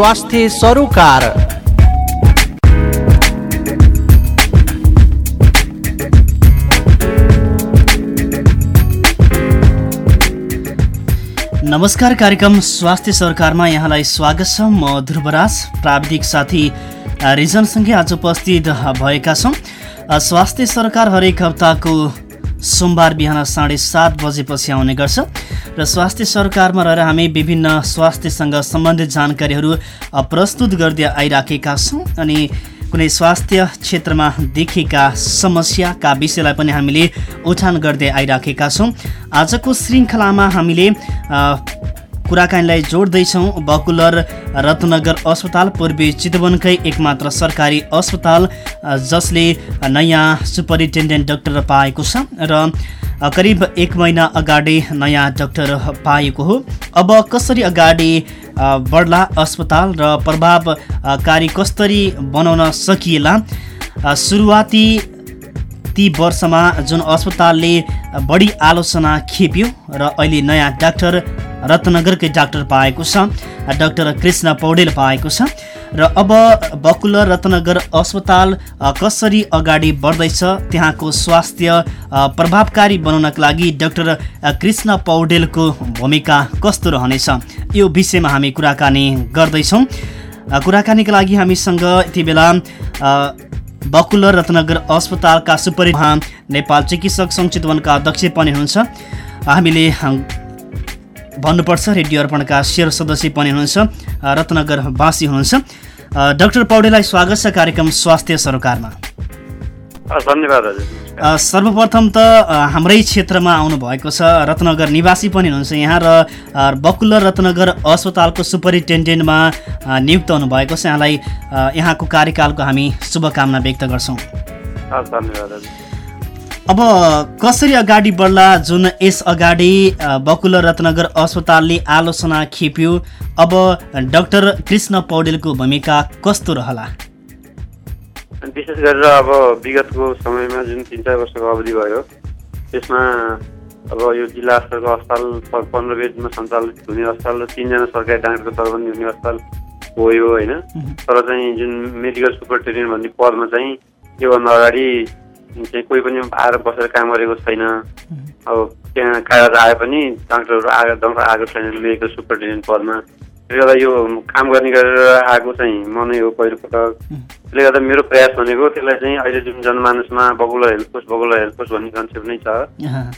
स्वास्थ्य सरोकार। नमस्कार कार्यक्रम स्वास्थ्य सरकारमा यहाँलाई स्वागत छ। म ध्रुवराज प्राविधिक साथी रिजनसँगै आज उपस्थित भएका छौँ। स्वास्थ्य सरकार हरेक हप्ताको सोमबार बिहान साढे सात बजेपछि आउने गर्छ। र स्वास्थ्य सरकारमा रहेर हामी विभिन्न स्वास्थ्यसँग सम्बन्धित जानकारीहरू प्रस्तुत गर्दै आइराखेका छौँ अनि कुनै स्वास्थ्य क्षेत्रमा देखेका समस्याका विषयलाई पनि हामीले उठान गर्दै आइराखेका छौँ। आजको श्रृङ्खलामा हामीले कुराकानीलाई जोड्दैछौँ। बकुलर रत्नगर अस्पताल पूर्वी चितवनकै एकमात्र सरकारी अस्पताल जसले नयाँ सुपरिन्टेन्डेन्ट डाक्टर पाएको छ र करिब एक महिना अगाडि नयाँ डाक्टर पाएको हो। अब कसरी अगाडि बढ्ला अस्पताल र प्रभावकारी कसरी बनाउन सकिएला? सुरुवाती ती वर्षमा जुन अस्पतालले बढी आलोचना खेप्यो र अहिले नयाँ डाक्टर रत्नगरकै डाक्टर पाएको छ डाक्टर कृष्ण पौडेल पाएको छ र अब बकुलर रत्नगर अस्पताल कसरी अगाडि बढ्दैछ त्यहाँको स्वास्थ्य प्रभावकारी बनाउनका लागि डाक्टर कृष्ण पौडेलको भूमिका कस्तो रहनेछ? यो विषयमा हामी कुराकानी गर्दैछौँ। कुराकानीका लागि हामीसँग यति बेला बकुलर रत्नगर अस्पतालका सुपरि नेपाल चिकित्सक सङ्चितवनका अध्यक्ष पनि हुनुहुन्छ। हामीले भन्नुपर्छ रेडियो अर्पणका शेर सदस्य पनि हुनुहुन्छ रत्नगरवासी हुनुहुन्छ। डाक्टर पौडेलाई स्वागत छ कार्यक्रम स्वास्थ्य सरकारमा। धन्यवाद हजुर। सर्वप्रथम त हाम्रै क्षेत्रमा आउनुभएको छ रत्नगर निवासी पनि हुनुहुन्छ यहाँ र बकुलर रत्नगर अस्पतालको सुपरिन्टेन्डेन्टमा नियुक्त हुनुभएको छ। यहाँलाई यहाँको कार्यकालको हामी शुभकामना व्यक्त गर्छौँ। धन्यवाद अब कसरी अगाडि बढ्ला जुन यस अगाडि बकुल रत्नगर अस्पतालले आलोचना खेप्यो? अब डाक्टर कृष्ण पौडेलको भूमिका कस्तो रहला? विशेष गरेर अब विगतको समयमा जुन तिन चार वर्षको अवधि भयो त्यसमा अब यो जिल्ला स्तरको अस्पताल पन्ध्र बेडमा सञ्चालित हुने अस्पताल र तिनजना सरकारी डाक्टरको तर्फमा हुने अस्पताल हो यो होइन तर चाहिँ जुन मेडिकल सुपरिन्टेन्डेन्ट भन्ने पदमा चाहिँ योभन्दा अगाडि चाहिँ कोही पनि आएर बसेर काम गरेको छैन। अब त्यहाँ कागज आए पनि डाक्टरहरू आएको डाक्टर आएको छैन मेडिकल सुपरिन्टेन्डेन्ट पदमा। त्यसले गर्दा यो काम गर्ने गरेर आएको चाहिँ म नै हो पहिलोपटक। त्यसले गर्दा मेरो प्रयास भनेको त्यसलाई चाहिँ अहिले जुन जनमानसमा पोस्ट बगुलर हेल्थ पोस्ट भन्ने कन्सेप्ट नै छ।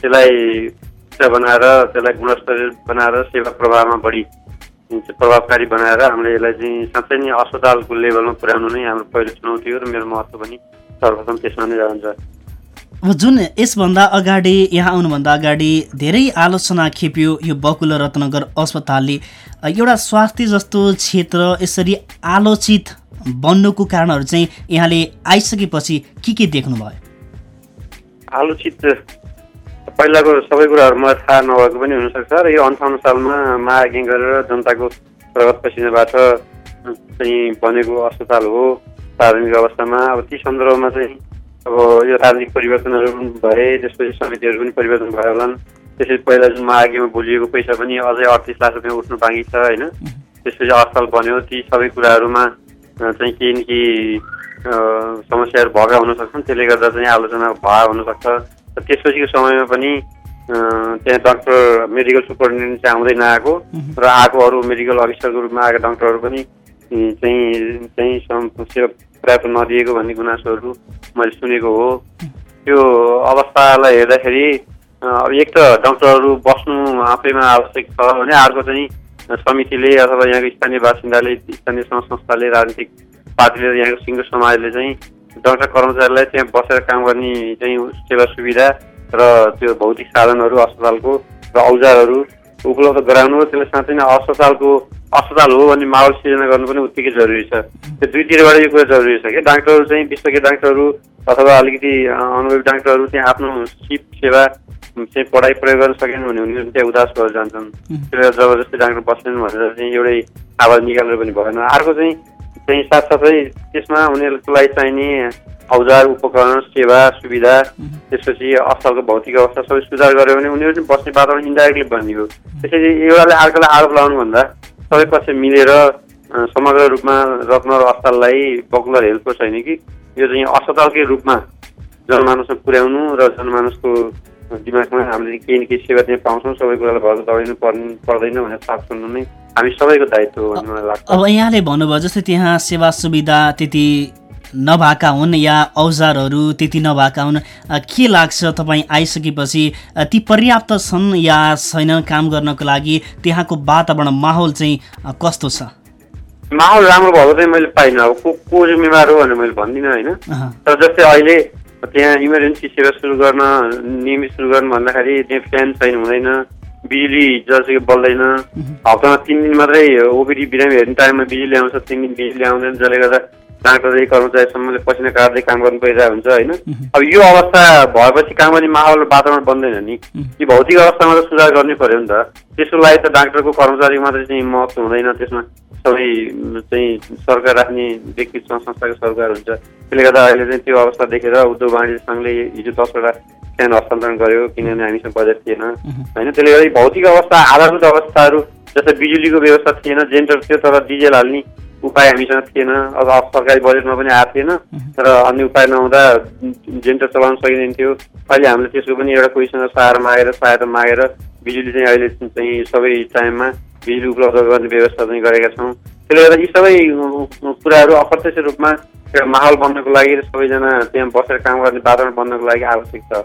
त्यसलाई बनाएर त्यसलाई गुणस्तरीय बनाएर सेवा प्रभावमा बढी प्रभावकारी बनाएर हामीले यसलाई चाहिँ साँच्चै नै अस्पतालको लेभलमा पुर्याउनु नै हाम्रो पहिलो चुनौती हो र मेरो महत्त्व पनि सर्वप्रथम त्यसमा नै रहन्छ जुन यसभन्दा अगाडि यहाँ आउनुभन्दा अगाडि धेरै आलोचना खेप्यो यो बकुल रत्नगर अस्पतालले एउटा स्वास्थ्य जस्तो क्षेत्र यसरी आलोचित बन्नुको कारणहरू चाहिँ यहाँले आइसकेपछि के के देख्नुभयो आलोचित पहिलाको सबै कुराहरू मलाई थाहा नभएको पनि हुनसक्छ र यो अन्ठाउन्न सालमा महाज्ञ गरेर जनताको प्रगत पसिनाबाट चाहिँ बनेको अस्पताल हो प्रारम्भिक अवस्थामा। अब ती सन्दर्भमा चाहिँ अब यो राजनीतिक परिवर्तनहरू पनि भए त्यसपछि समितिहरू पनि परिवर्तन भयो होलान्। त्यसपछि पहिला जुन मागेमा बोलिएको पैसा पनि अझै अडतिस लाख रुपियाँ उठ्नु बाँकी छ होइन? त्यसपछि अस्पताल बन्यो। ती सबै कुराहरूमा चाहिँ केही न केही समस्याहरू भएका हुन सक्छन् त्यसले गर्दा चाहिँ आलोचना भए हुनसक्छ। त्यसपछिको समयमा पनि त्यहाँ डक्टर मेडिकल सुपरिन्टेन्डेन्ट चाहिँ आउँदै नआएको र आएको अरू मेडिकल अफिसरको रूपमा आएको डक्टरहरू पनि चाहिँ चाहिँ सेवा पर्याप्त नदिएको भन्ने गुनासोहरू मैले सुनेको हो। त्यो अवस्थालाई हेर्दाखेरि अब एक त डक्टरहरू बस्नु आफैमा आवश्यक छ भने अर्को चाहिँ समितिले अथवा यहाँको स्थानीय बासिन्दाले स्थानीय संस्थाले राजनीतिक पार्टीले यहाँको सिङ्गो समाजले चाहिँ डक्टर कर्मचारीलाई त्यहाँ बसेर काम गर्ने चाहिँ सेवा सुविधा र त्यो भौतिक साधनहरू अस्पतालको र औजारहरू उपलब्ध गराउनु त्यसलाई साँच्चै नै अस्पतालको अस्पताल हो भन्ने माहौल सिर्जना गर्नु पनि उत्तिकै जरुरी छ। त्यो दुईतिरबाट यो कुरा जरुरी छ कि? डाक्टरहरू चाहिँ विश्वकै डाक्टरहरू अथवा अलिकति अनुभवी डाक्टरहरू चाहिँ आफ्नो सिप सेवा चाहिँ पढाइ प्रयोग गर्न सकेन भने उनीहरू त्यहाँ उदास भएर जान्छन्। त्यसले जबरजस्ती डाक्टर बस्दैन भनेर चाहिँ एउटै आवाज निकालेर पनि भएन। अर्को चाहिँ चाहिँ साथसाथै त्यसमा उनीहरूको लागि चाहिने औजार उपकरण सेवा सुविधा त्यसपछि अस्पतालको भौतिक अवस्था सबै सुधार गऱ्यो भने उनीहरू चाहिँ बस्ने वातावरण इन्डाइरेक्टली बनियो। त्यसरी एउटाले अर्कोलाई आरोप लगाउनुभन्दा सबै पक्ष मिलेर समग्र रूपमा रत्न र अस्पताललाई पपुलर हेल्थको छैन कि यो चाहिँ अस्पतालकै रूपमा जनमानसमा पुर्याउनु र जनमानसको दिमागमा हामीले केही न केही सेवा चाहिँ पाउँछौँ सबै कुरालाई भएर दौडिनु पर्ने पर्दैन भनेर साथ सुन्नु नै हामी सबैको दायित्व हो भन्ने मलाई लाग्छ अब यहाँले भन्नुभयो जस्तै त्यहाँ सेवा सुविधा त्यति नभएका हुन् या औजारहरू त्यति नभएका हुन् के लाग्छ तपाईँ आइसकेपछि ती पर्याप्त छन् या छैनन् काम गर्नको लागि त्यहाँको वातावरण माहौल चाहिँ कस्तो छ माहौल राम्रो भएको चाहिँ मैले पाइनँ अब को को जिम्मेवार हो भनेर मैले भन्दिनँ होइन तर जस्तै अहिले त्यहाँ इमर्जेन्सी सेवा सुरु गर्न नियमित सुरु गर्न भन्दाखेरि त्यहाँ फ्यान छैन हुँदैन। बिजुली जसरी बल्दैन। हप्तामा तिन दिन मात्रै ओपिडी बिरामी हेर्ने टाइममा बिजुली आउँछ तिन दिन बिजुली आउँदैन जसले गर्दा डाक्टरै कर्मचारीसम्मले पसिना काट्दै काम गर्नु परिरहेको हुन्छ होइन? अब यो अवस्था भएपछि काम गर्ने माहौल वातावरण बन्दैन नि। यो भौतिक अवस्थामा त सुधार गर्नै पर्यो नि त। त्यसको लागि त डाक्टरको कर्मचारीको मात्रै चाहिँ महत्त्व हुँदैन त्यसमा सबै चाहिँ सरकार राख्ने व्यक्ति संस्थाको सरकार हुन्छ। त्यसले गर्दा अहिले चाहिँ त्यो अवस्था देखेर उद्योग वाणिज्य सङ्घले हिजो दसवटा फ्यान हस्तान्तरण गर्यो किनभने हामीसँग बजेट थिएन। होइन त्यसले गर्दा भौतिक अवस्था आधारभूत अवस्थाहरू जस्तै बिजुलीको व्यवस्था थिएन जेनेरेटर थियो तर डिजेल हाल्ने उपाय हामीसँग थिएन। अब सरकारी बजेटमा पनि आएको थिएन तर अन्य उपाय नहुँदा जेनेरेटर चलाउन सकिँदैन थियो अहिले हामीले त्यसको पनि एउटा कोहीसँग सहारा मागेर सहायता मागेर बिजुली चाहिँ अहिले चाहिँ सबै टाइममा बिजुली उपलब्ध गर्ने व्यवस्था चाहिँ गरेका छौँ त्यसले गर्दा यी सबै कुराहरू अप्रत्यक्ष रूपमा एउटा माहौल बन्नको लागि र सबैजना त्यहाँ बसेर काम गर्ने वातावरण बन्नको लागि आवश्यक छ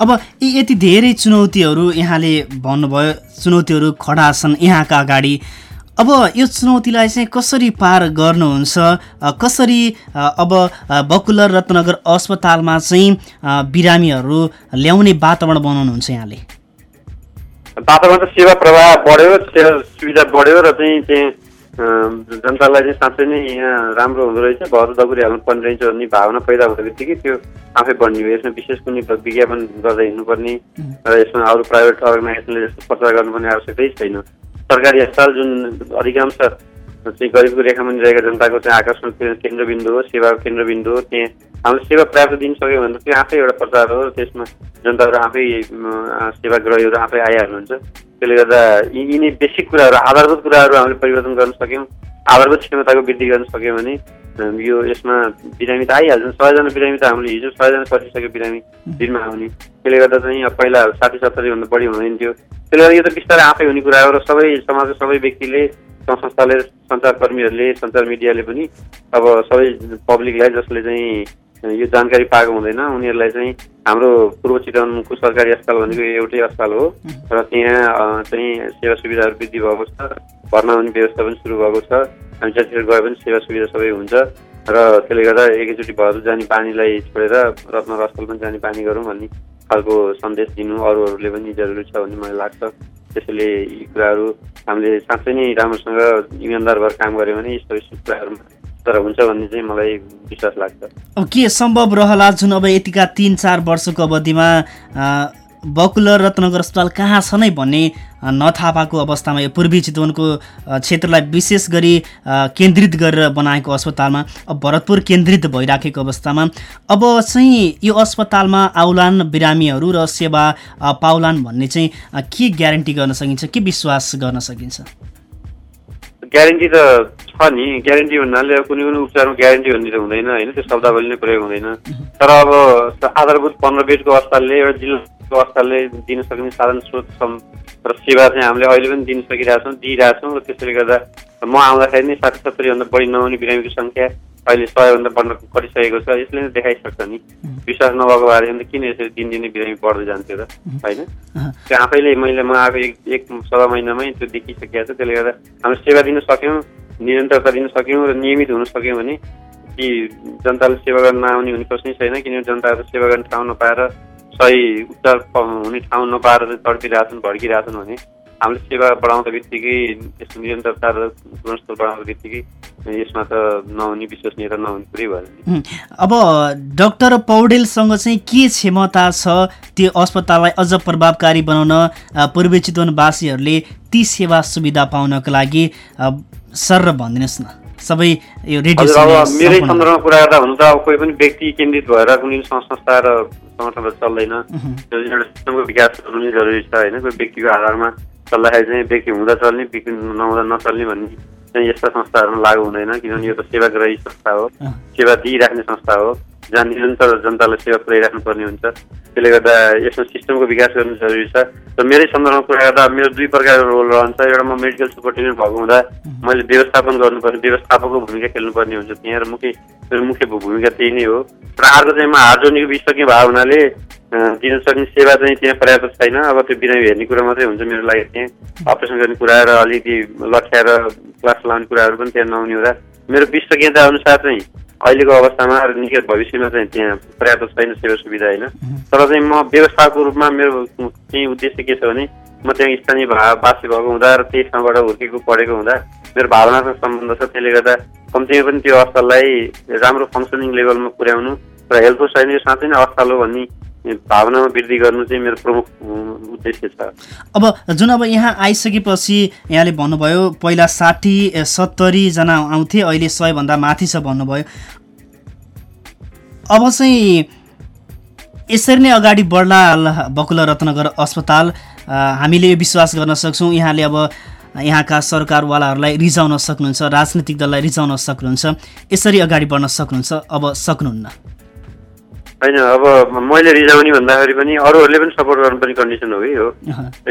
अब यी यति धेरै चुनौतीहरू यहाँले भन्नुभयो चुनौतीहरू खडा छन् यहाँका अगाडि अब यो चुनौतीलाई चाहिँ कसरी पार गर्नुहुन्छ कसरी अब बकुलर रत्नगर अस्पतालमा चाहिँ बिरामीहरू ल्याउने वातावरण बनाउनुहुन्छ यहाँले वातावरण त सेवा प्रवाह बढ्यो सेवा सुविधा बढ्यो र चाहिँ अम, जनतालाई चाहिँ साँच्चै नै यहाँ राम्रो हुँदो रहेछ। भएर दगुरी हाल्नु पर्ने रहेछ भन्ने भावना पैदा हुँदो बित्तिकै त्यो आफै बढ्ने भयो यसमा विशेष कुनै विज्ञापन गर्दै हिँड्नुपर्ने र यसमा अरू प्राइभेट अर्गनाइजेसनले जस्तो प्रचार गर्नुपर्ने आवश्यकतै छैन। सरकारी अस्पताल जुन अधिकांश चाहिँ गरिबको रेखामा रहेका जनताको चाहिँ आकर्षण केन्द्र- केन्द्रबिन्दु हो सेवाको केन्द्रबिन्दु हो त्यहाँ हामीले सेवा प्राप्त दिन सक्यो भने त्यो आफै एउटा प्रचार हो त्यसमा जनताहरू आफै सेवाग्राहीहरू आफै आइहाल्नुहुन्छ त्यसले गर्दा यी यिनी बेसिक कुराहरू आधारभूत कुराहरू हामीले परिवर्तन गर्न सक्यौँ आधारभूत क्षमताको वृद्धि गर्न सक्यौँ भने यो यसमा बिरामी त आइहाल्छन् सयजना बिरामी त हामीले हिजो सयजना कटिसक्यो बिरामी दिनमा आउने त्यसले गर्दा चाहिँ पहिला साठी सत्तरीभन्दा बढी हुँदैन थियो त्यसले गर्दा यो त बिस्तारै आफै हुने कुरा हो र सबै समाजको सबै व्यक्तिले संस्थाले सञ्चारकर्मीहरूले सञ्चार मिडियाले पनि अब सबै पब्लिकलाई जसले चाहिँ यो जानकारी पाएको हुँदैन उनीहरूलाई चाहिँ हाम्रो पूर्व चितवनको सरकारी अस्पताल भनेको एउटै अस्पताल हो। र त्यहाँ चाहिँ सेवा सुविधाहरू वृद्धि भएको छ भर्ना हुने व्यवस्था पनि सुरु भएको छ हामी जतिखेर गए पनि सेवा सुविधा सबै हुन्छ। र त्यसले गर्दा एकैचोटि भएर जाने पानीलाई छोडेर रत्न अस्पताल पनि जाने पानी गरौँ भन्ने खालको सन्देश दिनु अरूहरूले पनि जरुरी छ भन्ने मलाई लाग्छ। त्यसैले यी कुराहरू हामीले साँच्चै नै राम्रोसँग इमान्दार भएर काम गऱ्यौँ भने यस्तो यस्तो कुराहरूमा तर हुन्छ भन्ने चाहिँ मलाई विश्वास लाग्छ। के सम्भव रहला जुन अब यतिका तिन चार वर्षको अवधिमा बकुलर रत्नगर अस्पताल कहाँ छ नै भन्ने नथाहा पाएको अवस्थामा यो पूर्वी चितवनको क्षेत्रलाई विशेष गरी केन्द्रित गरेर बनाएको अस्पतालमा अब भरतपुर केन्द्रित भइराखेको अवस्थामा अब चाहिँ यो अस्पतालमा आउलान् बिरामीहरू र सेवा पाउलान् भन्ने चाहिँ के ग्यारेन्टी गर्न सकिन्छ के विश्वास गर्न सकिन्छ? ग्यारेन्टी त छ नि ग्यारेन्टी भन्नाले अब कुनै कुनै उपचारमा ग्यारेन्टी भन्ने त हुँदैन होइन? त्यो शब्दावली नै प्रयोग हुँदैन। तर अब आधारभूत पन्ध्र बेडको अस्पतालले एउटा जिल्लाको अस्पतालले दिन सक्ने साधन स्रोत र सेवा चाहिँ हामीले अहिले पनि दिन सकिरहेछौँ दिइरहेछौँ र त्यसैले गर्दा म आउँदाखेरि नै साठी सत्तरीभन्दा बढी नहुने बिरामीको सङ्ख्या अहिले सयभन्दा बढ्न कटिसकेको छ। यसले नै देखाइसक्छ नि। विश्वास नभएको भएदेखि त किन यसरी दिनदिनै बिरामी बढ्दै जान्थ्यो त होइन? त्यो आफैले मैले म आएको एक एक सवा महिनामै त्यो देखिसकेको छ। त्यसले गर्दा हामीले सेवा दिन सक्यौँ निरन्तरता दिन सक्यौँ र नियमित हुन सक्यौँ भने कि जनताले सेवा गर्न नआउने हुने प्रश्नै छैन। किनभने जनताहरू सेवा गर्ने ठाउँ नपाएर सही उपचार हुने ठाउँ नपाएर चाहिँ तड्पिरहेछन् भड्किरहेछन् भने हामीले सेवा बढाउँदा बित्तिकै यसको निरन्तरता र गुणस्तर बढाउँदा बित्तिकै यसमा त नहुने विश्वसनीयता नहुने कुरै भयो। अब डाक्टर पौडेलसँग चाहिँ के क्षमता छ? त्यो अस्पताललाई अझ प्रभावकारी बनाउन पूर्वी चितवनवासीहरूले ती सेवा सुविधा पाउनको लागि सर भनिदिनुहोस् न। सबै यो रेडियो मेरै सन्दर्भमा कुरा गर्दा हुन त अब कोही पनि व्यक्ति केन्द्रित भएर कुनै संस्था र सङ्गठनहरू चल्दैन। एउटा सिस्टमको विकास हुनु नै जरुरी छ होइन? कोही व्यक्तिको आधारमा चल्दाखेरि चाहिँ व्यक्ति हुँदा चल्ने व्यक्ति नहुँदा नचल्ने भन्ने चाहिँ यस्ता संस्थाहरूमा लागू हुँदैन किनभने यो त सेवाग्राही संस्था हो। सेवा दिइराख्ने संस्था हो। जहाँ निरन्तर जनतालाई सेवा पुर्याइराख्नु पर्ने हुन्छ। त्यसले गर्दा यसमा सिस्टमको विकास गर्नु जरुरी छ। र मेरै सन्दर्भमा कुरा गर्दा मेरो दुई प्रकारको रोल रहन्छ। एउटा म मेडिकल सुपरिन्टेन्डेन्ट भएको हुँदा मैले व्यवस्थापन गर्नुपर्ने व्यवस्थापकको भूमिका खेल्नुपर्ने हुन्छ। त्यहाँ र मुख्य मेरो मुख्य भूमिका त्यही नै हो। र अर्को चाहिँ म हार्जोनीको विशेषज्ञ भएको हुनाले दिन सक्ने सेवा चाहिँ त्यहाँ पर्याप्त छैन। अब त्यो बिरामी हेर्ने कुरा मात्रै हुन्छ मेरो लागि त्यहाँ। अपरेसन गर्ने कुरा र अलिकति लट्याएर क्लास लाउने कुराहरू पनि त्यहाँ नहुने हुँदा। मेरो विशेषज्ञता अनुसार चाहिँ अहिलेको अवस्थामा र निकट भविष्यमा चाहिँ त्यहाँ पर्याप्त छैन सेवा सुविधा होइन तर चाहिँ म व्यवस्थाको रूपमा मेरो चाहिँ उद्देश्य के छ भने म त्यहाँ स्थानीय भा वासी भएको हुँदा र त्यही ठाउँबाट हुर्केको पढेको हुँदा मेरो भावनासँग सम्बन्ध छ त्यसले गर्दा कम्तीमा पनि त्यो अवस्थालाई राम्रो फङ्सनिङ लेभलमा पुर्याउनु र हेल्थको छैन यो साँच्चै नै अवस्था हो भन्ने भावनामा वृद्धि गर्नु चाहिँ मेरो प्रमुख उद्देश्य छ। अब जुन अब यहाँ आइसकेपछि यहाँले भन्नुभयो पहिला साठी सत्तरीजना आउँथे अहिले सयभन्दा माथि छ भन्नुभयो। अब चाहिँ यसरी नै अगाडि बढ्ला बकुला रत्नगर अस्पताल हामीले यो विश्वास गर्न सक्छौँ यहाँले अब यहाँका सरकारवालाहरूलाई रिजाउन सक्नुहुन्छ राजनीतिक दललाई रिजाउन सक्नुहुन्छ यसरी अगाडि बढ्न सक्नुहुन्छ अब सक्नुहुन्न। होइन अब मैले रिजाउने भन्दाखेरि पनि अरूहरूले पनि सपोर्ट गर्नुपर्ने कन्डिसन हो कि हो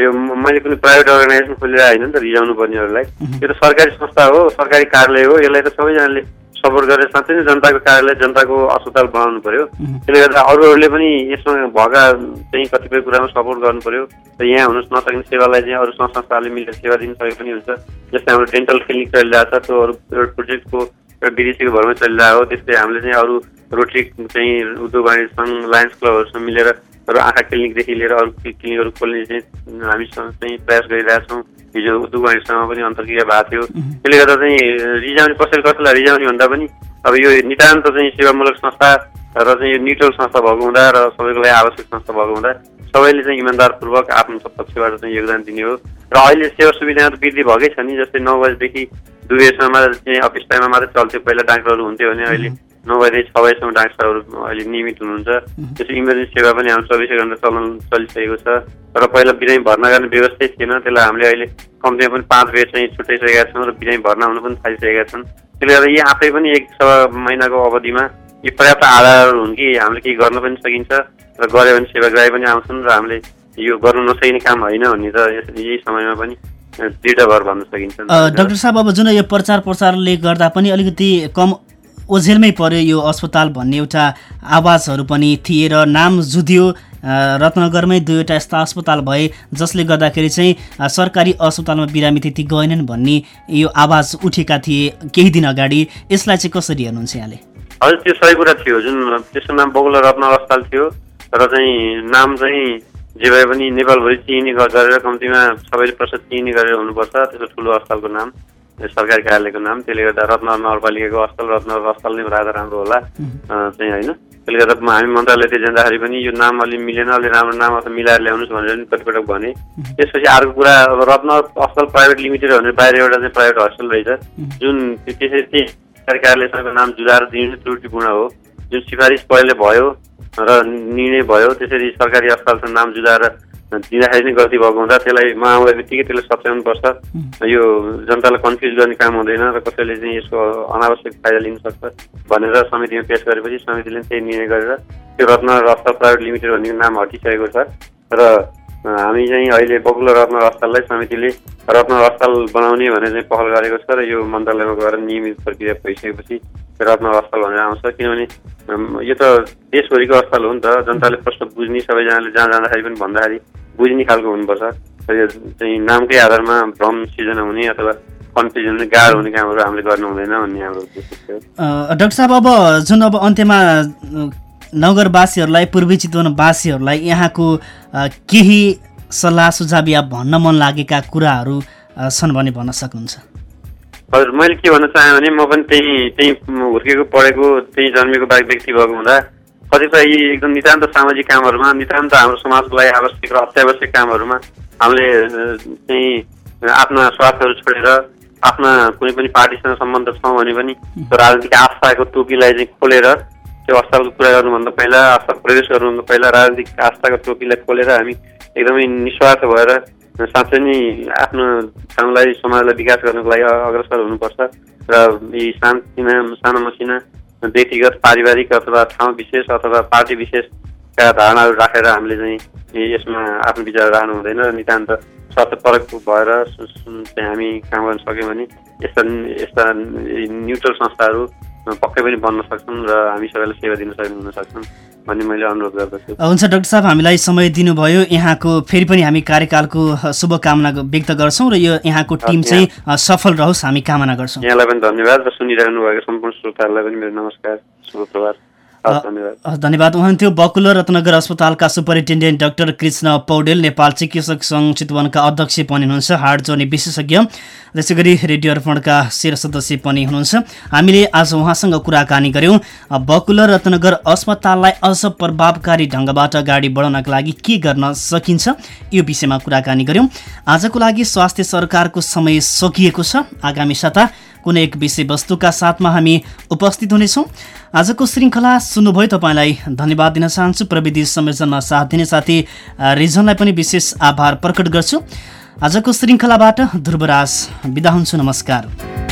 यो मैले कुनै प्राइभेट अर्गनाइजेसन खोलेर होइन नि त रिजाउनु पर्नेहरूलाई। यो त सरकारी संस्था हो सरकारी कार्यालय हो यसलाई त सबैजनाले सपोर्ट गरेर साँच्चै नै जनताको कार्यालय जनताको अस्पताल बनाउनु पर्यो। मह्म। त्यसले गर्दा अरूहरूले पनि यसमा भएका चाहिँ कतिपय कुरामा सपोर्ट गर्नु पर्यो। र यहाँ हुन नसक्ने सेवालाई चाहिँ अरू संस्था संस्थाहरूले मिलेर सेवा दिन सके पनि हुन्छ। जस्तै हाम्रो डेन्टल क्लिनिक चलिरहेको छ त्यो अरू एउटा प्रोजेक्टको एउटा विदेशीको भरमा चलिरहेको हो त्यस्तै हामीले चाहिँ अरू रोटरी चाहिँ उद्योग वाणिज्य सङ्घ लायन्स क्लबहरूसँग मिलेर अरू आँखा क्लिनिकदेखि लिएर अरू क्लि- क्लिनिकहरू खोल्ने चाहिँ हामी स- चाहिँ प्रयास गरिरहेका छौँ। हिजो उद्योग वाणिज्यसँग पनि अन्तर्क्रिया भएको थियो। त्यसले गर्दा चाहिँ रिजाउने कसैले कसैलाई रिजाउने भन्दा पनि अब यो नितान्त चाहिँ सेवामूलक संस्था र चाहिँ यो न्युट्रल संस्था भएको हुँदा र सबैको लागि आवश्यक संस्था भएको हुँदा सबैले चाहिँ इमान्दारपूर्वक आफ्नो पक्षबाट चाहिँ योगदान दिने हो। र अहिले सेवा सुविधा त वृद्धि भएकै छ नि जस्तै नौ बजीदेखि दुई बजीसम्म चाहिँ अफिस टाइममा मात्रै चल्थ्यो पहिला डाक्टरहरू हुन्थ्यो भने अहिले नौ बजीदेखि छ बजीसम्म डाक्टरहरू अहिले नियमित हुनुहुन्छ त्यसो इमर्जेन्सी सेवा पनि हाम्रो चौबिसै घन्टा चलन चलिसकेको छ र पहिला बिरामी भर्ना गर्ने व्यवस्थै थिएन त्यसलाई हामीले अहिले कम्तीमा पनि पाँच बेड चाहिँ छुट्याइसकेका छौँ र बिरामी भर्ना हुन पनि थालिसकेका छन् त्यसले गर्दा यी आफै पनि एक सवा महिनाको अवधिमा यी पर्याप्त आधारहरू हुन् कि हामीले केही गर्न पनि सकिन्छ र गऱ्यो भने सेवाग्राही पनि आउँछन् र हामीले यो गर्नु नसकिने काम होइन भन्ने त यही समयमा पनि दृढ भएर भन्न सकिन्छ डाक्टर साहब अब जुन यो प्रचार प्रसारले गर्दा पनि अलिकति कम ओझेलमै पर्यो यो अस्पताल भन्ने एउटा आवाजहरू पनि थिए र नाम जुधियो रत्नगरमै दुईवटा यस्ता अस्पताल भए जसले गर्दाखेरि चाहिँ सरकारी अस्पतालमा बिरामी त्यति गएनन् भन्ने यो आवाज उठेका थिए केही दिन अगाडि। यसलाई चाहिँ कसरी हेर्नुहुन्छ यहाँले? हजुर त्यो सही कुरा थियो। जुन त्यसको नाम बगुला रत्न अस्पताल थियो र चाहिँ नाम चाहिँ जे भए पनि नेपालभरि चिनिने गरेर कम्तीमा सबैले प्रसाद चिनिने गरेर हुनुपर्छ। त्यसो ठुलो अस्पतालको नाम। सरकारी कार्यालयको नाम त्यसले गर्दा रत्न नगरपालिकाको अस्पताल रत्न अस्पताल नै राजा राम्रो होला चाहिँ होइन त्यसले गर्दा हामी मन्त्रालयतिर जाँदाखेरि पनि यो नाम अलि मिलेन अलि राम्रो नाम अथवा मिलाएर ल्याउनुहोस् भनेर पनि कतिपटक भने त्यसपछि अर्को कुरा अब रत्न अस्पताल प्राइभेट लिमिटेड भनेर बाहिर एउटा चाहिँ प्राइभेट हस्पिटल रहेछ जुन त्यो- त्यसरी त्यही सरकारी कार्यालयसँग नाम जुदाएर दिनु चाहिँ त्रुटिपूर्ण हो जुन सिफारिस पहिले भयो र निर्णय भयो त्यसरी सरकारी अस्पतालसँग नाम जुदाएर दिँदाखेरि नै गल्ती भएको हुँदा त्यसलाई म आउँदा बित्तिकै त्यसलाई सच्याउनु पर्छ यो जनतालाई कन्फ्युज गर्ने काम हुँदैन र कसैले चाहिँ यसको अनावश्यक फाइदा लिन सक्छ भनेर समितिमा पेस गरेपछि समितिले त्यही निर्णय गरेर त्यो रत्न अस्पताल प्राइभेट लिमिटेड भन्ने नाम हटिसकेको छ र हामी चाहिँ अहिले बकुलर रत्न अस्पताललाई समितिले रत्न अस्पताल बनाउने भनेर चाहिँ पहल गरेको छ र यो मन्त्रालयमा गएर नियमित प्रक्रिया भइसकेपछि रत्न अस्पताल भनेर आउँछ। किनभने यो त देशभरिको अस्पताल हो नि त। जनताले प्रश्न बुझ्ने सबैजनाले जहाँ जाँदाखेरि पनि भन्दाखेरि बुझ्ने खालको हुनुपर्छ। र यो चाहिँ नामकै आधारमा भ्रम सिर्जना हुने अथवा हुने कामहरू हामीले गर्नु हुँदैन भन्ने हाम्रो डाक्टर साहब अब जुन अब अन्त्यमा नगरवासीहरूलाई पूर्वी चितवनवासीहरूलाई यहाँको केही सल्लाह सुझाव या भन्न मन लागेका कुराहरू छन् भने भन्न सक्नुहुन्छ? हजुर मैले के भन्न चाहेँ भने म पनि त्यही त्यही हुर्केको पढेको त्यही जन्मेको बाहेक व्यक्ति भएको हुँदा कतिपय यी एकदम नितान्त सामाजिक कामहरूमा नितान्त हाम्रो समाजको लागि आवश्यक र अत्यावश्यक कामहरूमा हामीले चाहिँ आफ्ना स्वार्थहरू छोडेर आफ्ना कुनै पनि पार्टीसँग सम्बन्ध छौँ भने पनि राजनीतिक आस्थाको टोपीलाई चाहिँ खोलेर त्यो कुरा गर्नुभन्दा पहिला अस्पताल प्रवेश गर्नुभन्दा पहिला राजनीतिक आस्थाको टोपीलाई खोलेर हामी एकदमै निस्वार्थ भएर साँच्चै नै आफ्नो ठाउँलाई समाजलाई विकास गर्नको लागि अग्रसर हुनुपर्छ र यी सानोतिना सानो मसिना व्यक्तिगत पारिवारिक अथवा ठाउँ विशेष अथवा पार्टी विशेषका धारणाहरू राखेर हामीले चाहिँ यसमा आफ्नो विचार राख्नु हुँदैन र नितान्त स्वार्थपरक भएर हामी काम गर्न सक्यौँ भने यस्ता यस्ता न्युट्रल संस्थाहरू पक्कै पनि बन्न सक्छन् र हामी सबैलाई सेवा दिन सक्ने हुन सक्छन् भन्ने मैले अनुरोध गर्दछु। हुन्छ डाक्टर साहब हामीलाई समय दिनुभयो। यहाँको फेरि पनि हामी कार्यकालको शुभकामना व्यक्त गर्छौँ र यो यहाँको टिम चाहिँ सफल रहोस् हामी कामना गर्छौँ। यहाँलाई पनि धन्यवाद र सुनिरहनु भएको सम्पूर्ण श्रोताहरूलाई पनि मेरो नमस्कार शुभ प्रभात। धन्यवाद। उहाँन्थ्यो बकुलर रत्नगर अस्पतालका सुपरिन्टेन्डेन्ट डाक्टर कृष्ण पौडेल नेपाल चिकित्सक सङ्घ चितवनका अध्यक्ष पनि हुनुहुन्छ हार्ट जोर्नी विशेषज्ञ। त्यसै गरी रेडियो अर्पणका शेर सदस्य पनि हुनुहुन्छ। हामीले आज उहाँसँग कुराकानी गऱ्यौँ बकुलर रत्नगर अस्पताललाई अझ प्रभावकारी ढङ्गबाट अगाडि बढाउनका लागि के गर्न सकिन्छ यो विषयमा कुराकानी गऱ्यौँ आजको लागि स्वास्थ्य सरकारको समय सकिएको छ। आगामी साता कुनै एक विषयवस्तुका साथमा हामी उपस्थित हुनेछौँ। आजको श्रृङ्खला सुन्नुभयो तपाईँलाई। धन्यवाद दिन चाहन्छु। प्रविधि संयोजनमा साथ दिने साथी रिजनलाई पनि विशेष आभार प्रकट गर्छु। आजको श्रृङ्खलाबाट ध्रुवराज बिदा हुन्छु। नमस्कार।